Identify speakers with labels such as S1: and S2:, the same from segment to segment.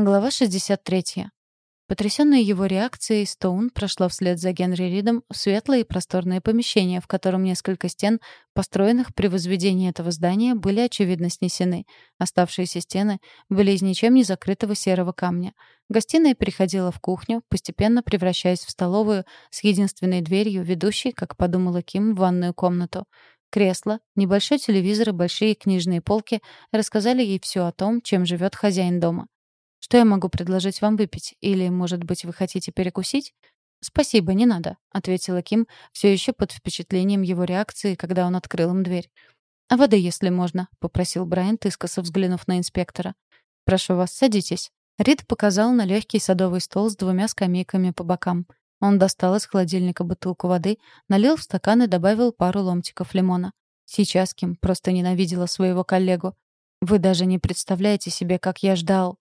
S1: Глава 63. Потрясённая его реакцией, Стоун прошла вслед за Генри Ридом в светлое и просторное помещение, в котором несколько стен, построенных при возведении этого здания, были очевидно снесены. Оставшиеся стены были из ничем не закрытого серого камня. Гостиная переходила в кухню, постепенно превращаясь в столовую с единственной дверью, ведущей, как подумала Ким, в ванную комнату. Кресло, небольшой телевизор и большие книжные полки рассказали ей всё о том, чем живёт хозяин дома. Что я могу предложить вам выпить? Или, может быть, вы хотите перекусить? Спасибо, не надо, ответила Ким, все еще под впечатлением его реакции, когда он открыл им дверь. А воды, если можно, попросил Брайан, искоса взглянув на инспектора. Прошу вас, садитесь. Рид показал на легкий садовый стол с двумя скамейками по бокам. Он достал из холодильника бутылку воды, налил в стакан и добавил пару ломтиков лимона. Сейчас Ким просто ненавидела своего коллегу. Вы даже не представляете себе, как я ждал.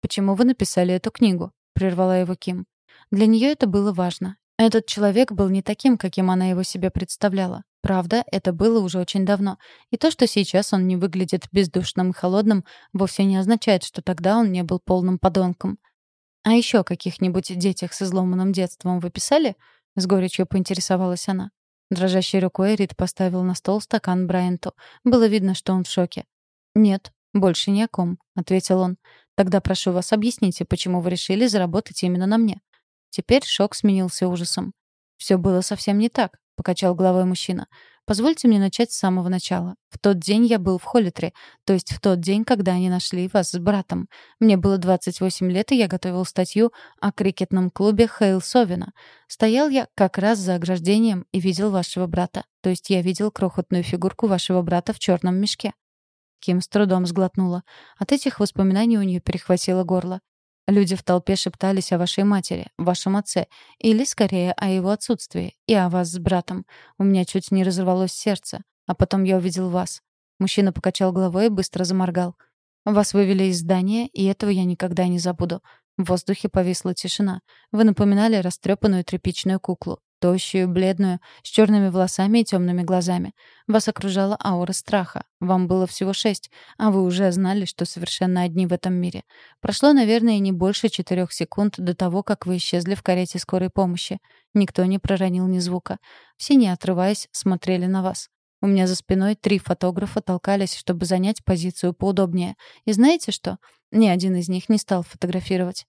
S1: «Почему вы написали эту книгу?» — прервала его Ким. Для нее это было важно. Этот человек был не таким, каким она его себе представляла. Правда, это было уже очень давно. И то, что сейчас он не выглядит бездушным и холодным, вовсе не означает, что тогда он не был полным подонком. «А еще каких-нибудь детях с изломанным детством вы писали?» — с горечью поинтересовалась она. Дрожащей рукой Рид поставил на стол стакан Брайанту. Было видно, что он в шоке. «Нет, больше ни о ком», — ответил он. Тогда прошу вас, объясните, почему вы решили заработать именно на мне. Теперь шок сменился ужасом. Все было совсем не так, покачал головой мужчина. Позвольте мне начать с самого начала. В тот день я был в Холлитре, то есть в тот день, когда они нашли вас с братом. Мне было 28 лет, и я готовил статью о крикетном клубе Хейл Совина. Стоял я как раз за ограждением и видел вашего брата. То есть я видел крохотную фигурку вашего брата в черном мешке. Ким с трудом сглотнула. От этих воспоминаний у нее перехватило горло. Люди в толпе шептались о вашей матери, вашем отце, или, скорее, о его отсутствии, и о вас с братом. У меня чуть не разорвалось сердце. А потом я увидел вас. Мужчина покачал головой и быстро заморгал. Вас вывели из здания, и этого я никогда не забуду. В воздухе повисла тишина. Вы напоминали растрепанную тряпичную куклу тощую, бледную, с черными волосами и темными глазами. Вас окружала аура страха. Вам было всего шесть, а вы уже знали, что совершенно одни в этом мире. Прошло, наверное, не больше четырех секунд до того, как вы исчезли в карете скорой помощи. Никто не проронил ни звука. Все, не отрываясь, смотрели на вас. У меня за спиной три фотографа толкались, чтобы занять позицию поудобнее. И знаете что? Ни один из них не стал фотографировать.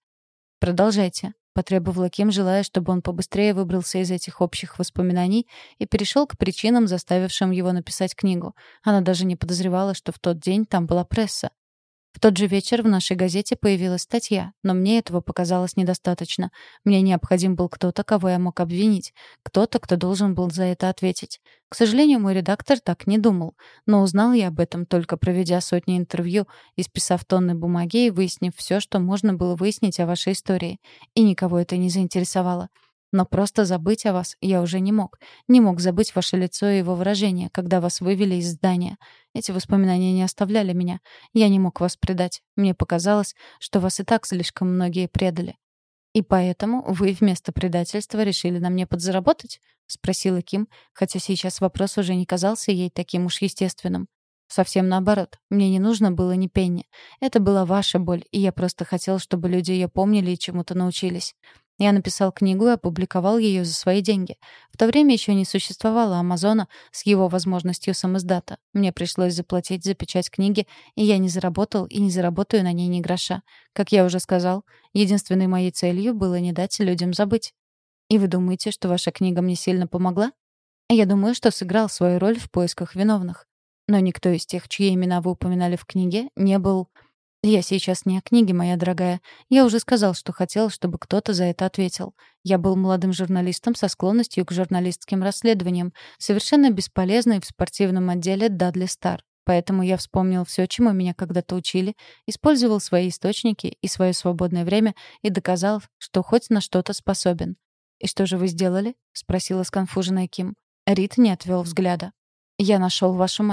S1: Продолжайте потребовала Ким, желая, чтобы он побыстрее выбрался из этих общих воспоминаний и перешел к причинам, заставившим его написать книгу. Она даже не подозревала, что в тот день там была пресса. Тот же вечер в нашей газете появилась статья, но мне этого показалось недостаточно. Мне необходим был кто-то, кого я мог обвинить, кто-то, кто должен был за это ответить. К сожалению, мой редактор так не думал, но узнал я об этом только проведя сотни интервью, исписав тонны бумаги и выяснив все, что можно было выяснить о вашей истории. И никого это не заинтересовало. Но просто забыть о вас я уже не мог. Не мог забыть ваше лицо и его выражение, когда вас вывели из здания. Эти воспоминания не оставляли меня. Я не мог вас предать. Мне показалось, что вас и так слишком многие предали. «И поэтому вы вместо предательства решили на мне подзаработать?» — спросила Ким, хотя сейчас вопрос уже не казался ей таким уж естественным. Совсем наоборот. Мне не нужно было ни пенни. Это была ваша боль, и я просто хотел, чтобы люди ее помнили и чему-то научились. Я написал книгу и опубликовал ее за свои деньги. В то время еще не существовало Амазона с его возможностью самоиздата. Мне пришлось заплатить за печать книги, и я не заработал и не заработаю на ней ни гроша. Как я уже сказал, единственной моей целью было не дать людям забыть. И вы думаете, что ваша книга мне сильно помогла? Я думаю, что сыграл свою роль в поисках виновных. Но никто из тех, чьи имена вы упоминали в книге, не был «Я сейчас не о книге, моя дорогая. Я уже сказал, что хотел, чтобы кто-то за это ответил. Я был молодым журналистом со склонностью к журналистским расследованиям, совершенно бесполезной в спортивном отделе Дадли Стар. Поэтому я вспомнил все, чему меня когда-то учили, использовал свои источники и свое свободное время и доказал, что хоть на что-то способен. «И что же вы сделали?» — спросила сконфуженная Ким. Рит не отвел взгляда. «Я нашел вашу мать.